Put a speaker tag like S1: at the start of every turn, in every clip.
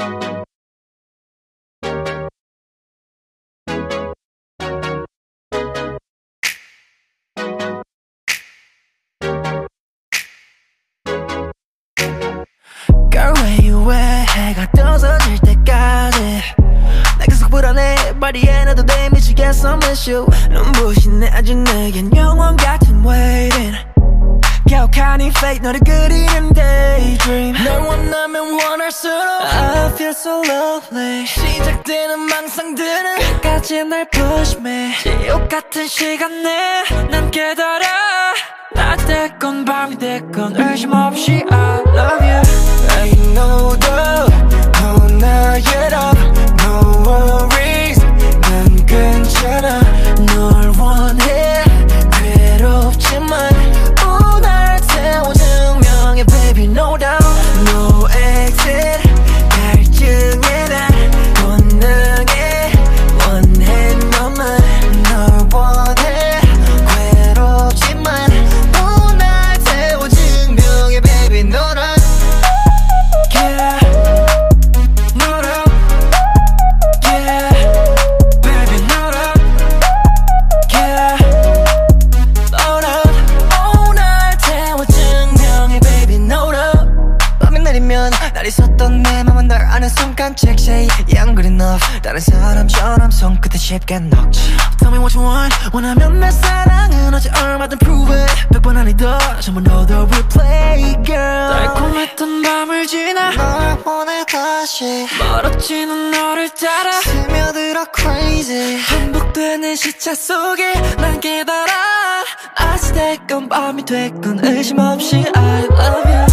S1: Girl where you at 해가 떠서 질 때까지? 나 계속 불안해. 바디에 나도 돼 미치겠어 miss you 눈부신 아직 내겐 영원 같은 waiting 이 fate 너를 그리는 daydream. 널 원하면 원할수록 I feel so lovely. 시작되는 망상들은 끝까지 날 push me. 지옥 같은 시간 내난 깨달아 낮 됐건 밤이 됐건 의심 없이 I love you. Ain't no doubt 넌 나의 아는 순간 check say I'm good enough. 다른 사람처럼 손끝에 쉽게 녹지. Tell me what you want. 원하면 내 사랑은 어제 얼마든 prove it. 백번 아니더 전부 너도 replay girl. 달콤했던 밤을 지나 널 보내 다시 멀어지는 너를 따라 스며들어 crazy. 반복되는 시차 속에 난 깨달아 낮이 됐건 밤이 됐건 의심 없이 I love you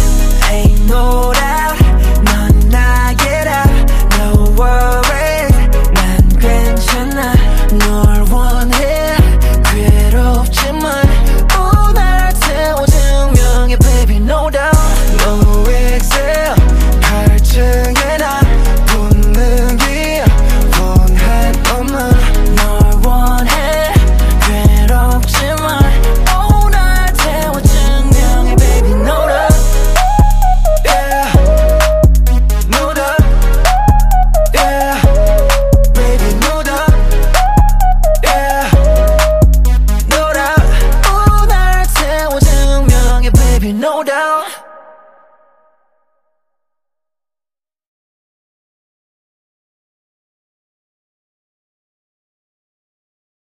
S1: be no doubt